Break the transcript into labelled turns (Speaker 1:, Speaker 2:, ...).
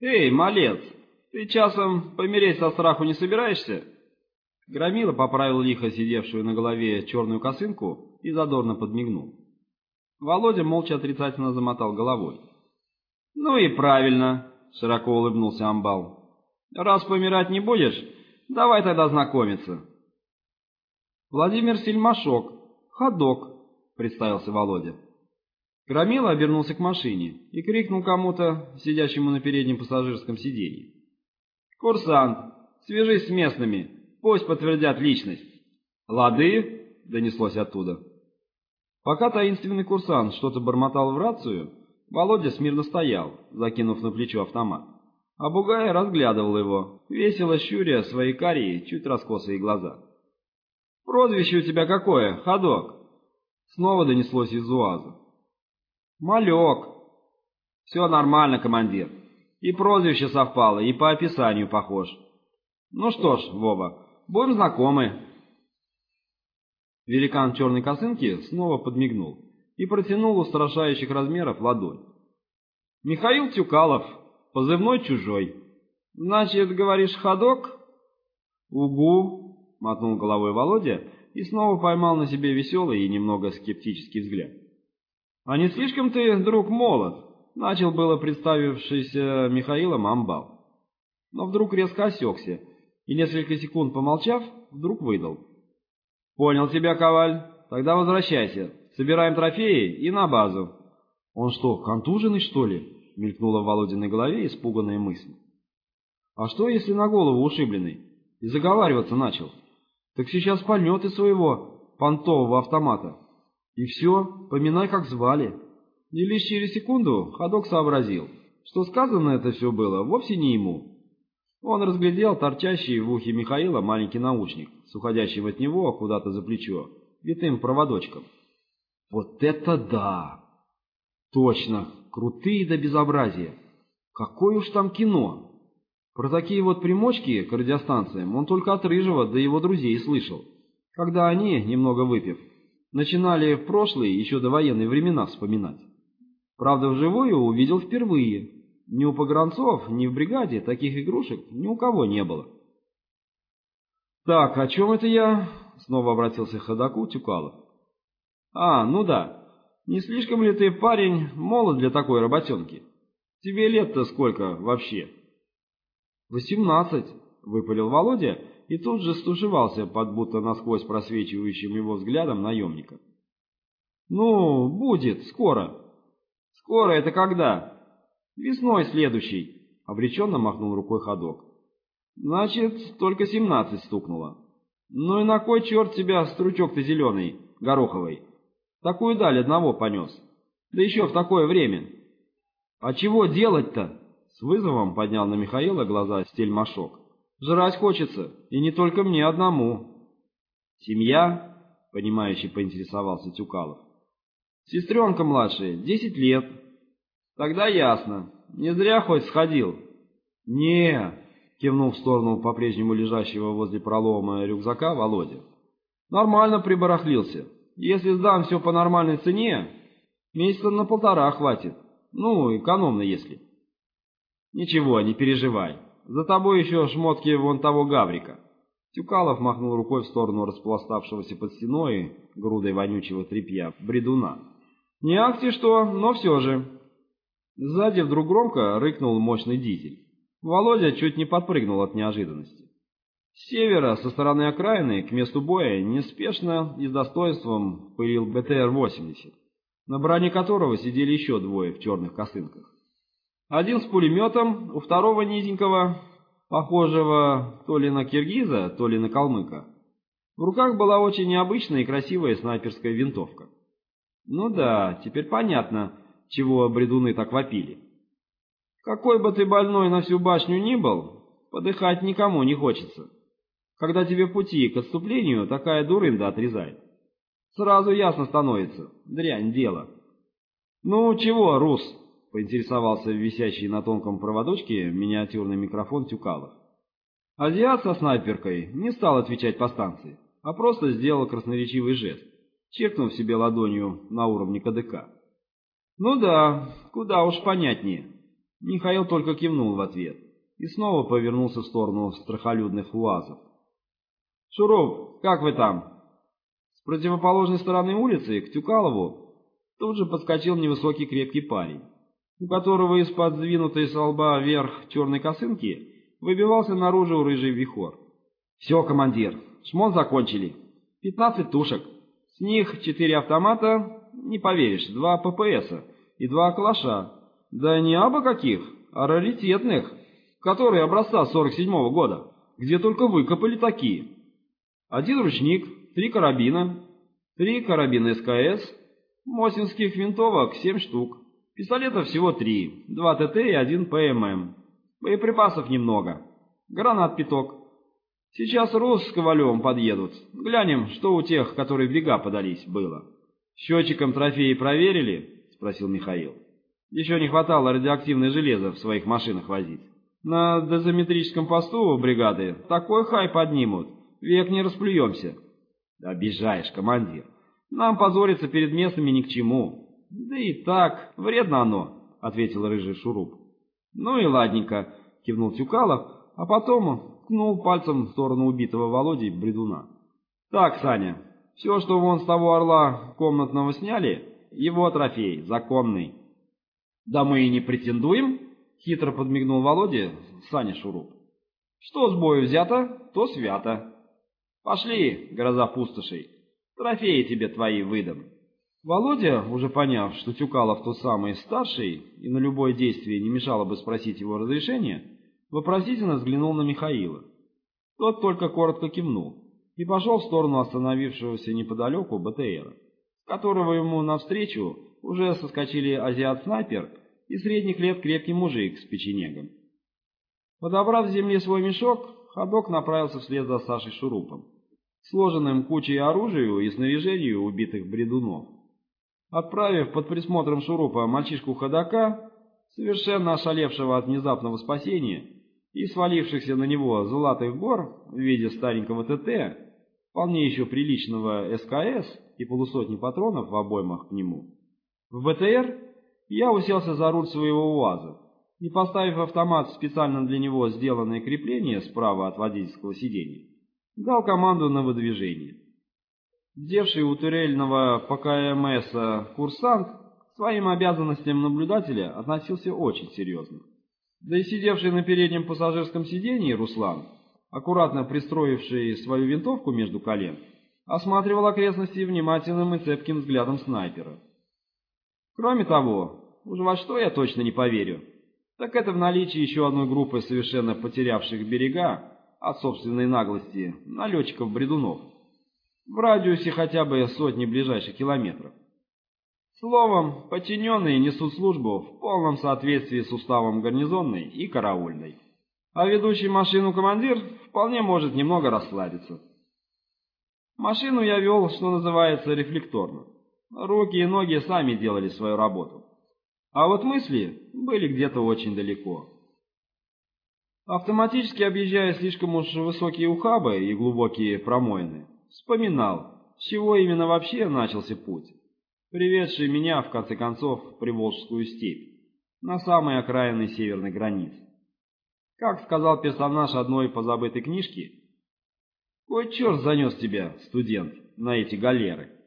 Speaker 1: «Эй, малец, ты часом помереть со страху не собираешься?» Громила поправил лихо сидевшую на голове черную косынку и задорно подмигнул. Володя молча отрицательно замотал головой. «Ну и правильно», — широко улыбнулся Амбал. «Раз помирать не будешь, давай тогда знакомиться». «Владимир Сельмашок, ходок», — представился Володя. Громила обернулся к машине и крикнул кому-то, сидящему на переднем пассажирском сиденье. «Курсант, свяжись с местными, пусть подтвердят личность». «Лады?» — донеслось оттуда. Пока таинственный курсант что-то бормотал в рацию, Володя смирно стоял, закинув на плечо автомат. А Бугай разглядывал его, весело щуря свои карие, чуть раскосые глаза. «Прозвище у тебя какое, ходок?» Снова донеслось из УАЗа. «Малек». «Все нормально, командир. И прозвище совпало, и по описанию похож. Ну что ж, Вова, будем знакомы». Великан черной косынки снова подмигнул и протянул устрашающих размеров ладонь. «Михаил Тюкалов, позывной чужой. Значит, говоришь, ходок?» «Угу», — мотнул головой Володя и снова поймал на себе веселый и немного скептический взгляд. «А не слишком ты, друг, молод?» — начал было представившийся Михаилом Амбал. Но вдруг резко осекся и, несколько секунд помолчав, вдруг выдал. «Понял тебя, Коваль. Тогда возвращайся. Собираем трофеи и на базу». «Он что, контуженный, что ли?» — мелькнула в Володиной голове испуганная мысль. «А что, если на голову ушибленный и заговариваться начал? Так сейчас пальнет из своего понтового автомата. И все, поминай, как звали». И лишь через секунду ходок сообразил, что сказано это все было вовсе не ему. Он разглядел торчащий в ухе Михаила маленький наушник, с уходящим от него куда-то за плечо, витым проводочком. Вот это да! Точно, крутые до безобразия. Какое уж там кино! Про такие вот примочки к радиостанциям он только от Рыжего до его друзей слышал, когда они, немного выпив, начинали в прошлые, еще до военные времена вспоминать. Правда, вживую увидел впервые. Ни у погранцов, ни в бригаде таких игрушек ни у кого не было. «Так, о чем это я?» — снова обратился к ходаку Тюкалов. «А, ну да. Не слишком ли ты, парень, молод для такой работенки? Тебе лет-то сколько вообще?» «Восемнадцать», — выпалил Володя и тут же стушевался под будто насквозь просвечивающим его взглядом наемника. «Ну, будет, скоро». «Скоро это когда?» «Весной следующей», — обреченно махнул рукой ходок. «Значит, только семнадцать стукнуло. Ну и на кой черт тебя, стручок ты зеленый, гороховый? Такую даль одного понес. Да еще в такое время. А чего делать-то? С вызовом поднял на Михаила глаза стельмашок. Жрать хочется, и не только мне одному. Семья? Понимающий поинтересовался Тюкалов. Сестренка младшая, десять лет. Тогда ясно. Не зря хоть сходил. Не, кивнул в сторону по-прежнему лежащего возле пролома рюкзака Володя. Нормально прибарахлился. Если сдам все по нормальной цене, месяца на полтора хватит. Ну, экономно, если. Ничего, не переживай. За тобой еще шмотки вон того гаврика. Тюкалов махнул рукой в сторону распластавшегося под стеной грудой вонючего тряпья бредуна. Не акти что, но все же. Сзади вдруг громко рыкнул мощный дизель. Володя чуть не подпрыгнул от неожиданности. С севера, со стороны окраины, к месту боя, неспешно и с достоинством пылил БТР-80, на броне которого сидели еще двое в черных косынках. Один с пулеметом, у второго низенького, похожего то ли на киргиза, то ли на калмыка. В руках была очень необычная и красивая снайперская винтовка. Ну да, теперь понятно, чего бредуны так вопили. Какой бы ты больной на всю башню ни был, подыхать никому не хочется когда тебе пути к отступлению такая дурында отрезает. Сразу ясно становится, дрянь дело. «Ну чего, Рус?» — поинтересовался висящий на тонком проводочке миниатюрный микрофон Тюкалов. Азиат со снайперкой не стал отвечать по станции, а просто сделал красноречивый жест, черкнув себе ладонью на уровне КДК. «Ну да, куда уж понятнее. Михаил только кивнул в ответ и снова повернулся в сторону страхолюдных уазов. «Шуруп, как вы там?» С противоположной стороны улицы, к Тюкалову, тут же подскочил невысокий крепкий парень, у которого из-под сдвинутой со лба вверх черной косынки выбивался наружу рыжий вихор. «Все, командир, шмон закончили. Пятнадцать тушек. С них четыре автомата, не поверишь, два ППСа и два калаша. Да не абы каких, а раритетных, которые образца 47-го года, где только выкопали такие. Один ручник, три карабина, три карабина СКС, мосинских винтовок семь штук, пистолетов всего три, два ТТ и один ПММ. Боеприпасов немного, гранат пяток. Сейчас Рус с Ковалевым подъедут, глянем, что у тех, которые в бега подались, было. Счетчиком трофеи проверили? — спросил Михаил. Еще не хватало радиоактивное железо в своих машинах возить. На дозометрическом посту бригады такой хай поднимут, век не расплюемся. Обижаешь, командир. Нам позориться перед местными ни к чему. Да и так, вредно оно, ответил рыжий шуруп. Ну и ладненько, кивнул Тюкалов, а потом ткнул пальцем в сторону убитого Володи бредуна. Так, Саня, все, что вон с того орла комнатного сняли, его трофей, законный. Да мы и не претендуем, хитро подмигнул Володя Саня Шуруп. Что с бою взято, то свято. Пошли, гроза пустошей, трофеи тебе твои выдам. Володя, уже поняв, что Тюкалов тот самый старший, и на любое действие не мешало бы спросить его разрешения, вопросительно взглянул на Михаила. Тот только коротко кивнул и пошел в сторону остановившегося неподалеку БТРа, с которого ему навстречу уже соскочили азиат-снайпер и средних лет крепкий мужик с печенегом. Подобрав с земли свой мешок, ходок направился вслед за Сашей Шурупом, сложенным кучей оружия и снаряжению убитых бредунов. Отправив под присмотром Шурупа мальчишку ходока, совершенно ошалевшего от внезапного спасения и свалившихся на него золотых гор в виде старенького ТТ, вполне еще приличного СКС и полусотни патронов в обоймах к нему, в БТР я уселся за руль своего УАЗа и, поставив автомат в специально для него сделанное крепление справа от водительского сиденья, дал команду на выдвижение. Девший у турельного ПКМС курсант к своим обязанностям наблюдателя относился очень серьезно. Да и сидевший на переднем пассажирском сиденье Руслан, аккуратно пристроивший свою винтовку между колен, осматривал окрестности внимательным и цепким взглядом снайпера. Кроме того, уж во что я точно не поверю, так это в наличии еще одной группы совершенно потерявших берега от собственной наглости налетчиков-бредунов в радиусе хотя бы сотни ближайших километров. Словом, подчиненные несут службу в полном соответствии с уставом гарнизонной и караульной. А ведущий машину командир вполне может немного расслабиться. Машину я вел, что называется, рефлекторно. Руки и ноги сами делали свою работу. А вот мысли были где-то очень далеко. Автоматически объезжая слишком уж высокие ухабы и глубокие промоины, вспоминал, с чего именно вообще начался путь, приведший меня, в конце концов, в Приволжскую степь, на самой окраины северной границы. Как сказал персонаж одной позабытой книжки, «Кой черт занес тебя, студент, на эти галеры?»